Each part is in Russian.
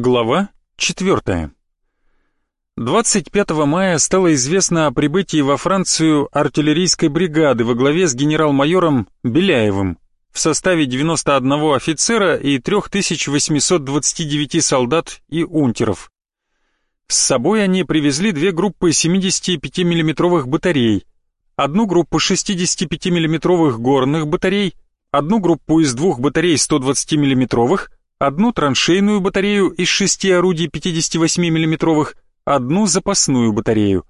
Глава 4. 25 мая стало известно о прибытии во Францию артиллерийской бригады во главе с генерал-майором Беляевым в составе 91 офицера и 3829 солдат и унтеров. С собой они привезли две группы 75 миллиметровых батарей, одну группу 65 миллиметровых горных батарей, одну группу из двух батарей 120 миллиметровых одну траншейную батарею из шести орудий 58 миллиметровых, одну запасную батарею.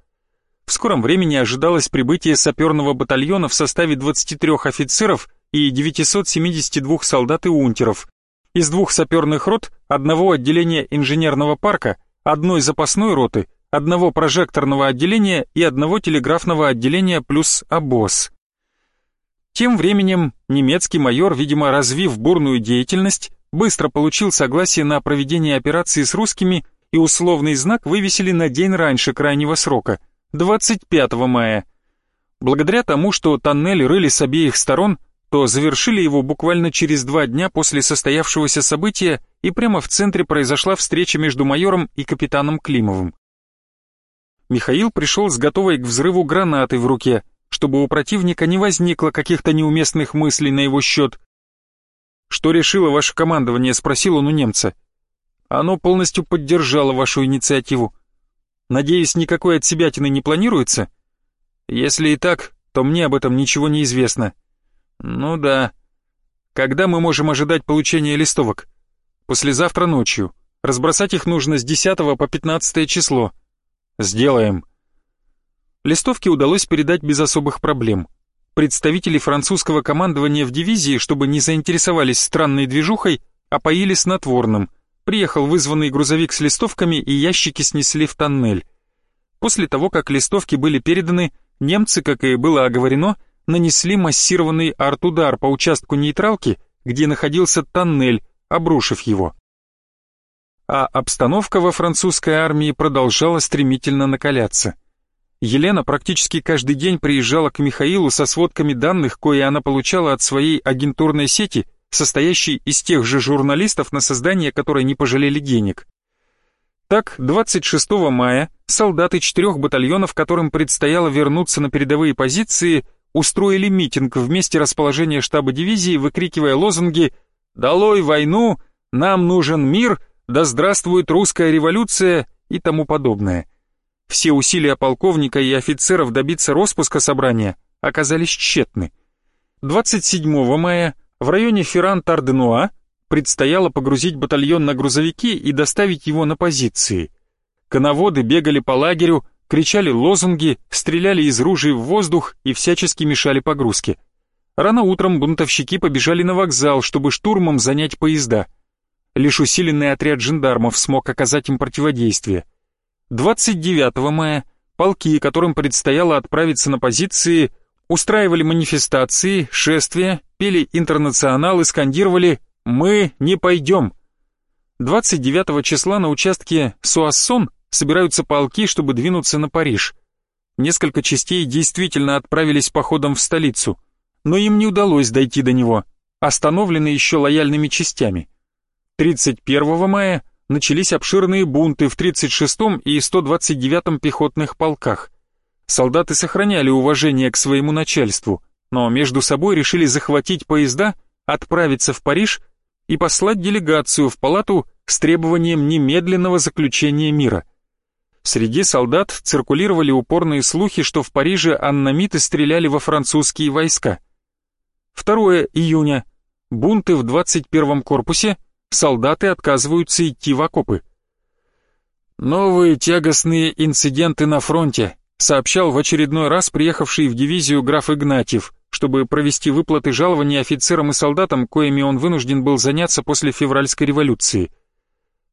В скором времени ожидалось прибытие саперного батальона в составе 23 офицеров и 972 солдат и унтеров, из двух саперных рот, одного отделения инженерного парка, одной запасной роты, одного прожекторного отделения и одного телеграфного отделения плюс обоз. Тем временем немецкий майор, видимо, развив бурную деятельность, быстро получил согласие на проведение операции с русскими и условный знак вывесили на день раньше крайнего срока, 25 мая. Благодаря тому, что тоннель рыли с обеих сторон, то завершили его буквально через два дня после состоявшегося события, и прямо в центре произошла встреча между майором и капитаном Климовым. Михаил пришел с готовой к взрыву гранатой в руке, чтобы у противника не возникло каких-то неуместных мыслей на его счет, «Что решило ваше командование?» — спросил он у немца. «Оно полностью поддержало вашу инициативу. Надеюсь, никакой отсебятины не планируется? Если и так, то мне об этом ничего не известно». «Ну да. Когда мы можем ожидать получения листовок?» «Послезавтра ночью. Разбросать их нужно с 10 по 15 число». «Сделаем». Листовки удалось передать без особых проблем представители французского командования в дивизии, чтобы не заинтересовались странной движухой, опоили снотворным. Приехал вызванный грузовик с листовками и ящики снесли в тоннель. После того, как листовки были переданы, немцы, как и было оговорено, нанесли массированный арт-удар по участку нейтралки, где находился тоннель, обрушив его. А обстановка во французской армии продолжала стремительно накаляться – Елена практически каждый день приезжала к Михаилу со сводками данных, кое она получала от своей агентурной сети, состоящей из тех же журналистов, на создание которой не пожалели денег. Так, 26 мая солдаты четырех батальонов, которым предстояло вернуться на передовые позиции, устроили митинг в месте расположения штаба дивизии, выкрикивая лозунги «Долой войну! Нам нужен мир! Да здравствует русская революция!» и тому подобное – все усилия полковника и офицеров добиться распуска собрания оказались тщетны. 27 мая в районе Ферран-Тарденуа предстояло погрузить батальон на грузовики и доставить его на позиции. Коноводы бегали по лагерю, кричали лозунги, стреляли из ружей в воздух и всячески мешали погрузке. Рано утром бунтовщики побежали на вокзал, чтобы штурмом занять поезда. Лишь усиленный отряд жандармов смог оказать им противодействие – 29 мая полки, которым предстояло отправиться на позиции, устраивали манифестации, шествия, пели интернационал и скандировали «Мы не пойдем». 29 числа на участке Суассон собираются полки, чтобы двинуться на Париж. Несколько частей действительно отправились походом в столицу, но им не удалось дойти до него, остановлены еще лояльными частями. 31 мая начались обширные бунты в 36-м и 129-м пехотных полках. Солдаты сохраняли уважение к своему начальству, но между собой решили захватить поезда, отправиться в Париж и послать делегацию в палату с требованием немедленного заключения мира. Среди солдат циркулировали упорные слухи, что в Париже аннамиты стреляли во французские войска. 2 июня. Бунты в 21-м корпусе – солдаты отказываются идти в окопы. Новые тягостные инциденты на фронте, сообщал в очередной раз приехавший в дивизию граф Игнатьев, чтобы провести выплаты жалований офицерам и солдатам, коими он вынужден был заняться после февральской революции.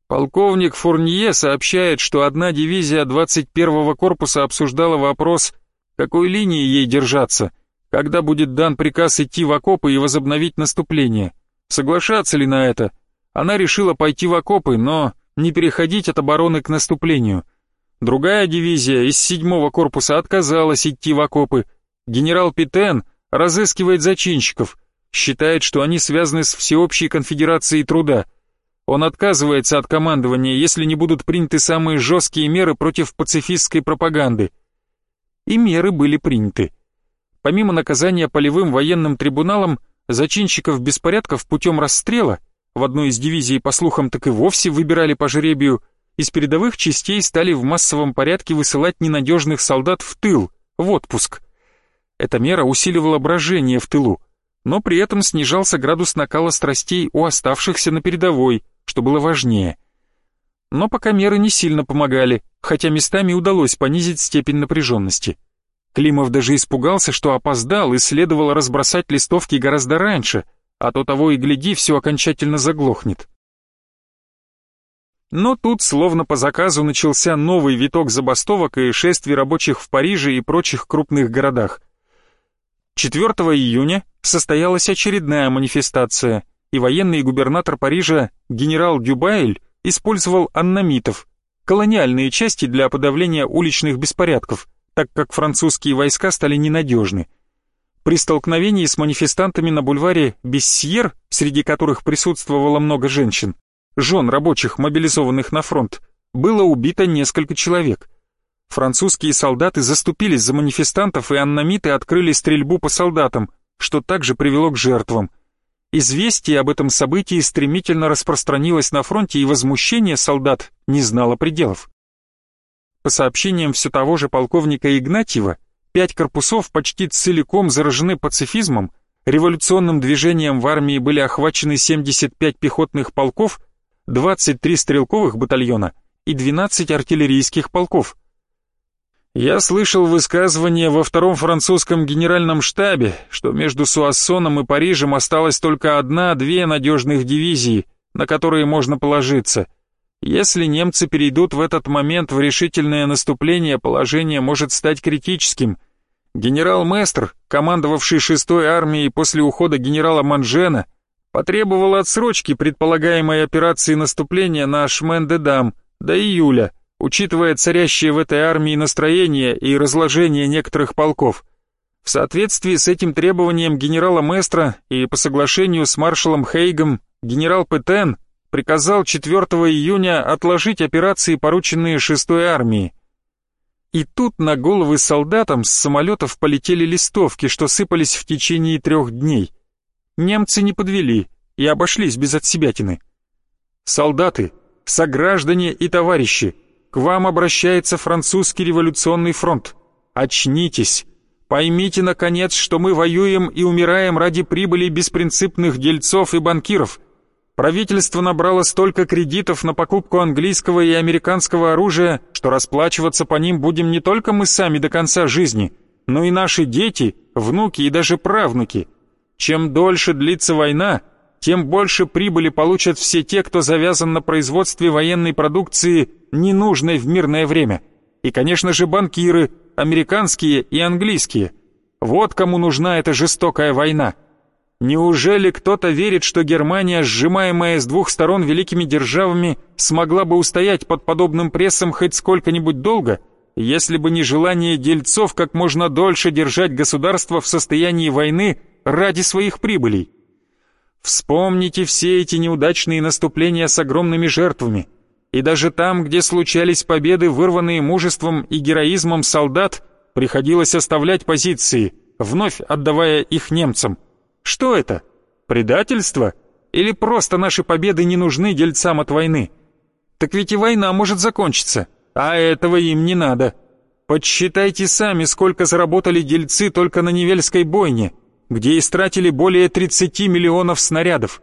Полковник Фурнье сообщает, что одна дивизия 21-го корпуса обсуждала вопрос, какой линии ей держаться, когда будет дан приказ идти в окопы и возобновить наступление. Соглашаться ли на это? Она решила пойти в окопы, но не переходить от обороны к наступлению. Другая дивизия из седьмого корпуса отказалась идти в окопы. Генерал Питен разыскивает зачинщиков, считает, что они связаны с Всеобщей конфедерацией труда. Он отказывается от командования, если не будут приняты самые жесткие меры против пацифистской пропаганды. И меры были приняты. Помимо наказания полевым военным трибуналом, зачинщиков беспорядков путем расстрела, в одной из дивизий, по слухам, так и вовсе выбирали по жребию, из передовых частей стали в массовом порядке высылать ненадежных солдат в тыл, в отпуск. Эта мера усиливала брожение в тылу, но при этом снижался градус накала страстей у оставшихся на передовой, что было важнее. Но пока меры не сильно помогали, хотя местами удалось понизить степень напряженности. Климов даже испугался, что опоздал и следовало разбросать листовки гораздо раньше, а то того и гляди, все окончательно заглохнет. Но тут, словно по заказу, начался новый виток забастовок и шествий рабочих в Париже и прочих крупных городах. 4 июня состоялась очередная манифестация, и военный губернатор Парижа генерал Дюбайль использовал аннамитов, колониальные части для подавления уличных беспорядков, так как французские войска стали ненадежны. При столкновении с манифестантами на бульваре Бессьер, среди которых присутствовало много женщин, жен рабочих, мобилизованных на фронт, было убито несколько человек. Французские солдаты заступились за манифестантов, и аннамиты открыли стрельбу по солдатам, что также привело к жертвам. Известие об этом событии стремительно распространилось на фронте, и возмущение солдат не знало пределов. По сообщениям все того же полковника Игнатьева, пять корпусов почти целиком заражены пацифизмом, революционным движением в армии были охвачены 75 пехотных полков, 23 стрелковых батальона и 12 артиллерийских полков – я слышал высказывание во втором французском генеральном штабе, что между Суассоном и Парижем осталась только одна-две надежных дивизии, на которые можно положиться. Если немцы перейдут в этот момент в решительное наступление, положение может стать критическим. Генерал Местр, командовавший шестой армией после ухода генерала Манжена, потребовал отсрочки предполагаемой операции наступления на Шмен-де-Дам до июля – учитывая царящее в этой армии настроение и разложение некоторых полков. В соответствии с этим требованием генерала Местра и по соглашению с маршалом Хейгом генерал Петен приказал 4 июня отложить операции, порученные 6-й армии. И тут на головы солдатам с самолетов полетели листовки, что сыпались в течение трех дней. Немцы не подвели и обошлись без отсебятины. «Солдаты, сограждане и товарищи!» К вам обращается французский революционный фронт. Очнитесь. Поймите, наконец, что мы воюем и умираем ради прибыли беспринципных дельцов и банкиров. Правительство набрало столько кредитов на покупку английского и американского оружия, что расплачиваться по ним будем не только мы сами до конца жизни, но и наши дети, внуки и даже правнуки. Чем дольше длится война, тем больше прибыли получат все те, кто завязан на производстве военной продукции, ненужной в мирное время. И, конечно же, банкиры, американские и английские. Вот кому нужна эта жестокая война. Неужели кто-то верит, что Германия, сжимаемая с двух сторон великими державами, смогла бы устоять под подобным прессом хоть сколько-нибудь долго, если бы не желание дельцов как можно дольше держать государство в состоянии войны ради своих прибылей? Вспомните все эти неудачные наступления с огромными жертвами. И даже там, где случались победы, вырванные мужеством и героизмом солдат, приходилось оставлять позиции, вновь отдавая их немцам. Что это? Предательство? Или просто наши победы не нужны дельцам от войны? Так ведь и война может закончиться, а этого им не надо. Подсчитайте сами, сколько заработали дельцы только на Невельской бойне – где истратили более 30 миллионов снарядов.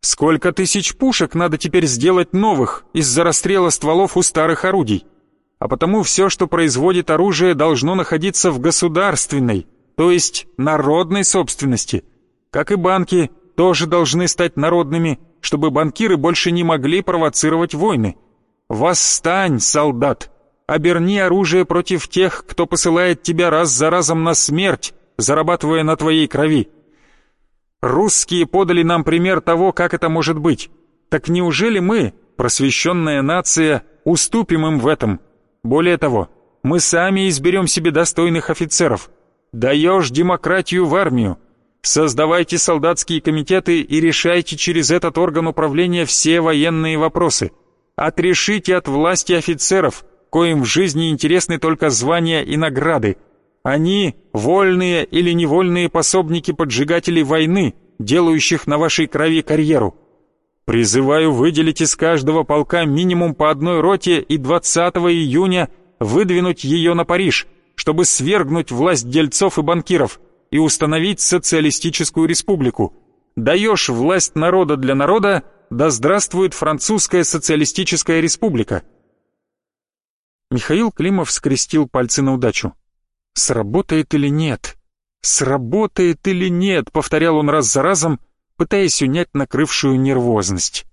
Сколько тысяч пушек надо теперь сделать новых из-за расстрела стволов у старых орудий? А потому все, что производит оружие, должно находиться в государственной, то есть народной собственности. Как и банки, тоже должны стать народными, чтобы банкиры больше не могли провоцировать войны. Восстань, солдат! Оберни оружие против тех, кто посылает тебя раз за разом на смерть, зарабатывая на твоей крови. Русские подали нам пример того, как это может быть. Так неужели мы, просвещенная нация, уступим им в этом? Более того, мы сами изберем себе достойных офицеров. Даешь демократию в армию. Создавайте солдатские комитеты и решайте через этот орган управления все военные вопросы. Отрешите от власти офицеров, коим в жизни интересны только звания и награды. Они – вольные или невольные пособники поджигателей войны, делающих на вашей крови карьеру. Призываю выделить из каждого полка минимум по одной роте и 20 июня выдвинуть ее на Париж, чтобы свергнуть власть дельцов и банкиров и установить социалистическую республику. Даешь власть народа для народа, да здравствует французская социалистическая республика. Михаил Климов скрестил пальцы на удачу. «Сработает или нет? Сработает или нет?» — повторял он раз за разом, пытаясь унять накрывшую нервозность.